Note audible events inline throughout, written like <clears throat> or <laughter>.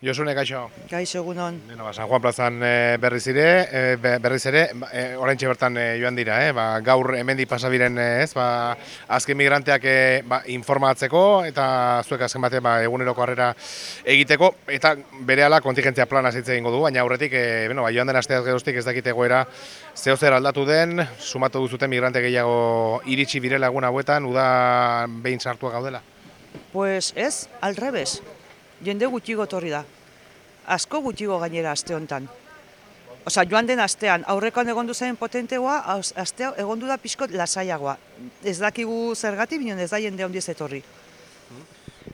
Josune, kaixo. Kaixo egunon. Beno, ba, San Juan plazan e, berriz ere, e, be- berriz ere, e, oraintxe bertan e, joan dira, eh? ba, gaur hemendik pasabiren, ez, ba, azken migranteak e, ba, informatzeko eta zuek azken batean ba, eguneroko harrera egiteko, eta berehala kontingentzia plana hitz egingo du, baina aurretik, e, beno, ba, joan den asteaz geroztik ez dakit egoera zeo zer aldatu den, sumatu duzuten migrante gehiago iritsi birela egun hauetan, uda behin sartua gaudela. Pues ez, al revés. Jende gutxigo etorri da. Asko gutxigo gainera aste hontan. Osea, joan den astean, aurrekoan egondu zen potentegoa, astea egondu da pixkot lasaiagoa. Ez dakigu zergatik, binen ez da jende handiz etorri.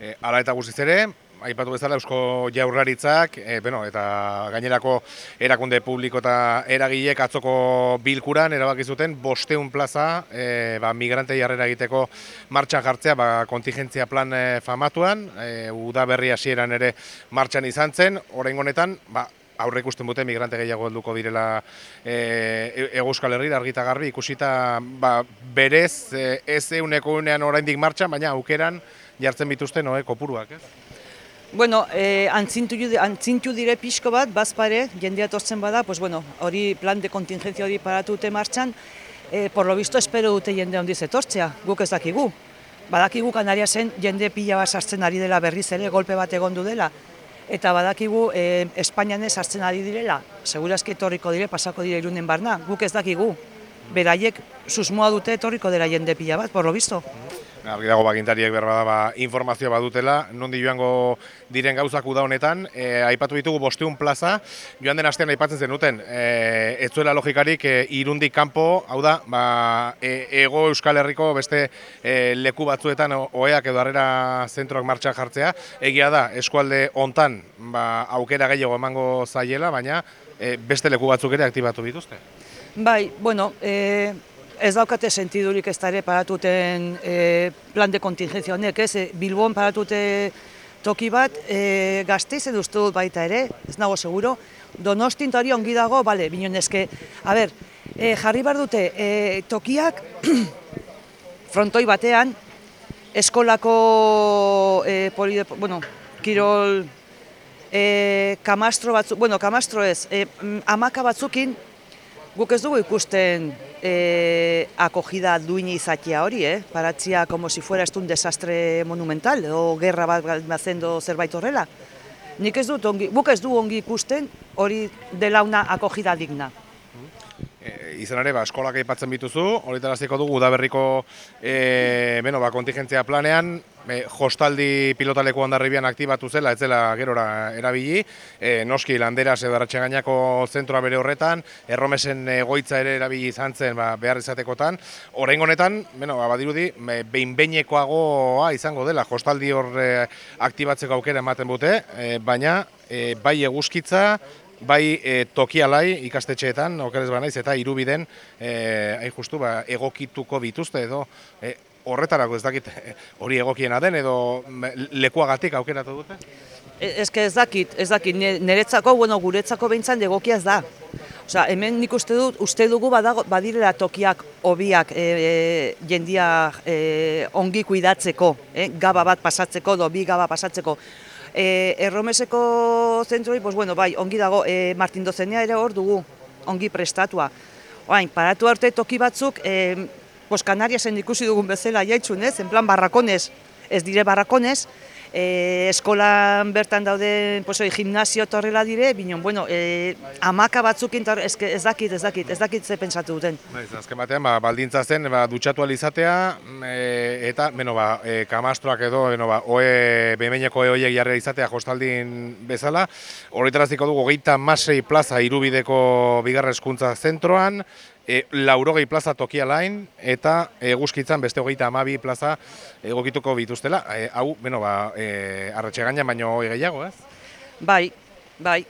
E, Hala eta guztiz ere, aipatu bezala Eusko Jaurlaritzak, e, bueno, eta gainerako erakunde publiko eta eragileek atzoko bilkuran erabaki zuten bosteun plaza e, ba, migrantei harrera egiteko martxan jartzea ba, kontingentzia plan e, famatuan, e, udaberri hasieran ere martxan izan zen, orain honetan, ba, aurre ikusten dute migrante gehiago helduko direla e, Ego Euskal Herrira argita garbi ikusita ba, berez e, ez euneko unean oraindik martxan, baina aukeran jartzen bituzten noe kopuruak, ez? Bueno, eh, antzintu, antzintu dire pixko bat, bazpare, jendea etortzen bada, pues bueno, hori plan de kontingentzia hori paratu dute martxan, eh, por lo visto espero dute jende handiz etortzea, guk ez dakigu. Badakigu Kanariasen jende pila bat sartzen ari dela berriz ere, golpe bat egondu dela. Eta badakigu eh, Espainian ez sartzen ari direla, segurazki etorriko dire, pasako dire irunen barna, guk ez dakigu. Beraiek susmoa dute etorriko dela jende pila bat, por lo visto. Argi dago bagintariek berbada ba, informazioa badutela, nondi joango diren gauzak uda honetan, e, aipatu ditugu bosteun plaza, joan den astean aipatzen zenuten, e, ez zuela logikarik e, irundik kanpo, hau da, ba, e, ego Euskal Herriko beste e, leku batzuetan o- oheak edo harrera zentroak martxan jartzea, egia da, eskualde hontan ba, aukera gehiago emango zaiela, baina e, beste leku batzuk ere aktibatu dituzte. Bai, bueno, eh, ez daukate sentidurik ez ere paratuten eh, plan de kontingentzia honek, ez? Eh, Bilbon paratute toki bat, eh, gazteizen uste dut baita ere, ez nago seguro, donostin eta hori ongi dago, bale, binen eske, a ber, eh, jarri bar dute, eh, tokiak <clears throat> frontoi batean, eskolako eh, polide, bueno, kirol eh, kamastro batzuk, bueno, kamastro ez, eh, mm, amaka batzukin, Guk ez dugu ikusten eh, akogida duin izatea hori, eh? paratzia como si fuera esto un desastre monumental, o gerra bat bazendo zerbait horrela. Nik ez dut ongi, guk ez du ongi ikusten hori dela una akogida digna. E, izan ere, ba, eskolak aipatzen bituzu, horretaraziko dugu udaberriko e, beno, ba, kontingentzia planean, e, jostaldi pilotaleku ondarribian aktibatu zela, ez zela gerora erabili, e, noski landeraz edo gainako zentroa bere horretan, erromesen egoitza ere erabili izan zen ba, behar izatekotan, orain honetan, beno, ba, badirudi, me- behin-behinekoagoa izango dela, jostaldi hor e, aktibatzeko aukera ematen dute, e, baina e, bai eguzkitza, bai e, tokialai ikastetxeetan, okerez banaiz, eta irubiden, e, hain justu, ba, egokituko bituzte edo, e, horretarako ez dakit <laughs> hori egokiena den edo lekuagatik aukeratu dute? E, Ez dakit, ez dakit, niretzako, bueno, guretzako behintzan egokia ez da. Osea, hemen nik uste dut, uste dugu badago, badirela tokiak hobiak e, e, jendia e, ongi kuidatzeko, e, gaba bat pasatzeko, do bi gaba pasatzeko. E, erromeseko zentroi, pues bueno, bai, ongi dago, e, Martin Dozenea ere hor dugu, ongi prestatua. Oain, paratu arte toki batzuk, e, pues Canariasen ikusi dugun bezala jaitxun, ez? En plan barrakonez, ez dire barrakonez, e, eskolan bertan daude pues, oi, gimnasio eta horrela dire, binon, bueno, e, amaka batzuk intar, ez, ez dakit, ez dakit, ez dakit ze pentsatu duten. Naiz, azken batean, ba, baldintza zen, ba, dutxatu alizatea, e, eta, beno, ba, e, kamastroak edo, beno, ba, oe, behineko horiek jarri izatea jostaldin bezala. Horretaraziko dugu, geita masei plaza irubideko bigarra eskuntza zentroan, e, laurogei plaza tokialain, eta eguzkitzan beste hogeita amabi plaza egokituko bituztela. E, hau, beno, ba, e, arratxe gaina, baino gehiago, ez? Bai, bai.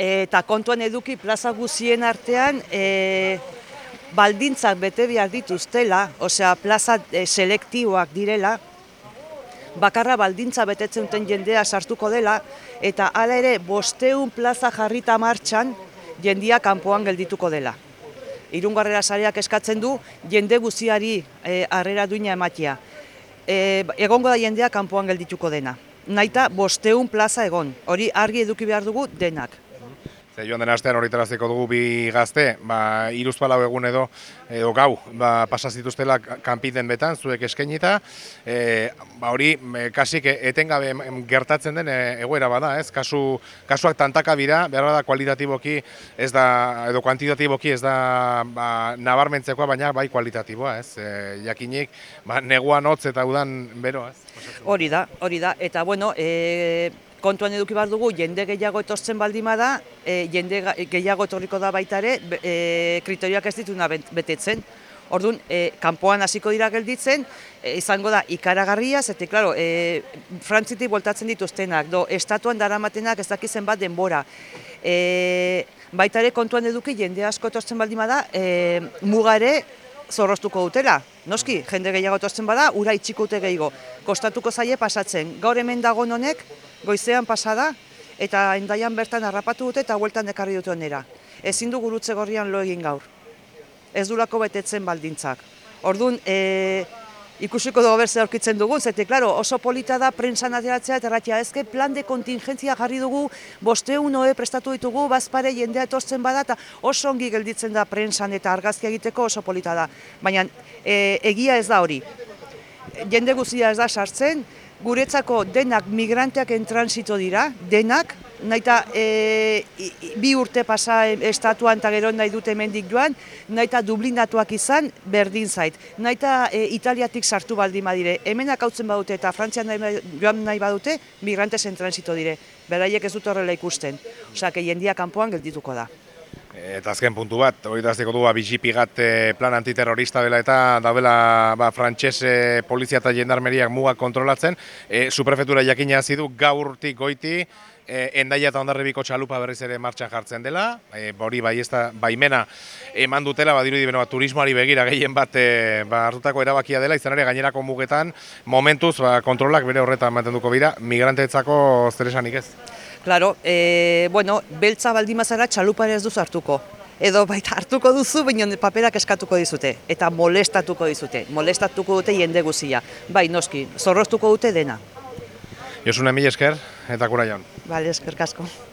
Eta kontuan eduki plaza guzien artean, e, baldintzak bete behar dituztela, osea plaza e, selektiboak direla, bakarra baldintza betetzen duten jendea sartuko dela, eta hala ere bosteun plaza jarrita martxan jendia kanpoan geldituko dela. Irungarrera sareak eskatzen du jende guziari e, harrera duina ematia. E, egongo da jendea kanpoan geldituko dena. naita bosteun plaza egon. Hori argi eduki behar dugu denak. Ze joan den astean horretaraziko dugu bi gazte, ba, iruzpalau egun edo, edo gau, ba, pasa zituztela kanpiten betan, zuek eskainita, e, ba, hori e, kasik etengabe gertatzen den e, egoera bada, ez? Kasu, kasuak tantaka dira, behar da kualitatiboki ez da, edo kuantitatiboki ez da ba, nabarmentzekoa, baina bai kualitatiboa, ez? E, jakinik, ba, neguan hotz eta udan bero, ez? Hori da, hori da. Eta bueno, e, kontuan eduki behar dugu, jende gehiago etortzen baldin bada, e, jende ga- gehiago etorriko da baita ere, e, kriterioak ez dituna bet- betetzen. Orduan, e, kanpoan hasiko dira gelditzen, e, izango da ikaragarria, zete, klaro, e, frantzitik bueltatzen dituztenak, do, estatuan daramatenak ez dakizen bat denbora. E, baita ere kontuan eduki jende asko etortzen baldin bada, e, muga ere zorroztuko dutela. Noski, jende gehiago etortzen bada, ura itxiko dute gehiago. Kostatuko zaie pasatzen. Gaur hemen dagoen honek, goizean pasada, eta endaian bertan harrapatu dute eta hueltan ekarri dute onera. Ezin du gurutze gorrian lo egin gaur. Ez dulako betetzen baldintzak. Orduan, e, ikusiko dugu berze aurkitzen dugun, zete, klaro, oso polita da prensan ateratzea eta erratia ezke plan de kontingentzia jarri dugu, bosteun oe prestatu ditugu, bazpare jendea etortzen bada eta oso ongi gelditzen da prensan eta argazki egiteko oso polita da. Baina e, egia ez da hori. Jende guztia ez da sartzen, guretzako denak migranteak entransito dira, denak, naita e, bi urte pasa e- estatuan eta gero nahi dute hemendik joan, naita dublinatuak izan berdin zait. Naita e, Italiatik sartu baldin badire, hemenak hautzen badute eta Frantzian nahi, joan nahi badute, migrantes entransito dire. Beraiek ez dute horrela ikusten. Que jendia kanpoan geldituko da. Eta azken puntu bat, hori da azteko du, ba, eh, plan antiterrorista dela eta daudela ba, frantxez eh, polizia eta jendarmeriak mugak kontrolatzen. E, Suprefetura jakina hasi du gaurtik goiti, e, endaia eta ondarribiko txalupa berriz ere martxan jartzen dela, e, hori bai ez da baimena eman dutela, badirudi beno, ba, turismoari begira gehien bat e, ba, hartutako erabakia dela, izan ere gainerako mugetan momentuz ba, kontrolak bere horretan mantenduko bira, migranteetzako zer esanik ez. Claro, e, bueno, beltza baldin bazara txalupare ez duzu hartuko. Edo baita hartuko duzu, baina paperak eskatuko dizute. Eta molestatuko dizute. Molestatuko dute jende guzia. Bai, noski, zorroztuko dute dena. Josune mila esker eta kura jaun. Bale, eskerkasko.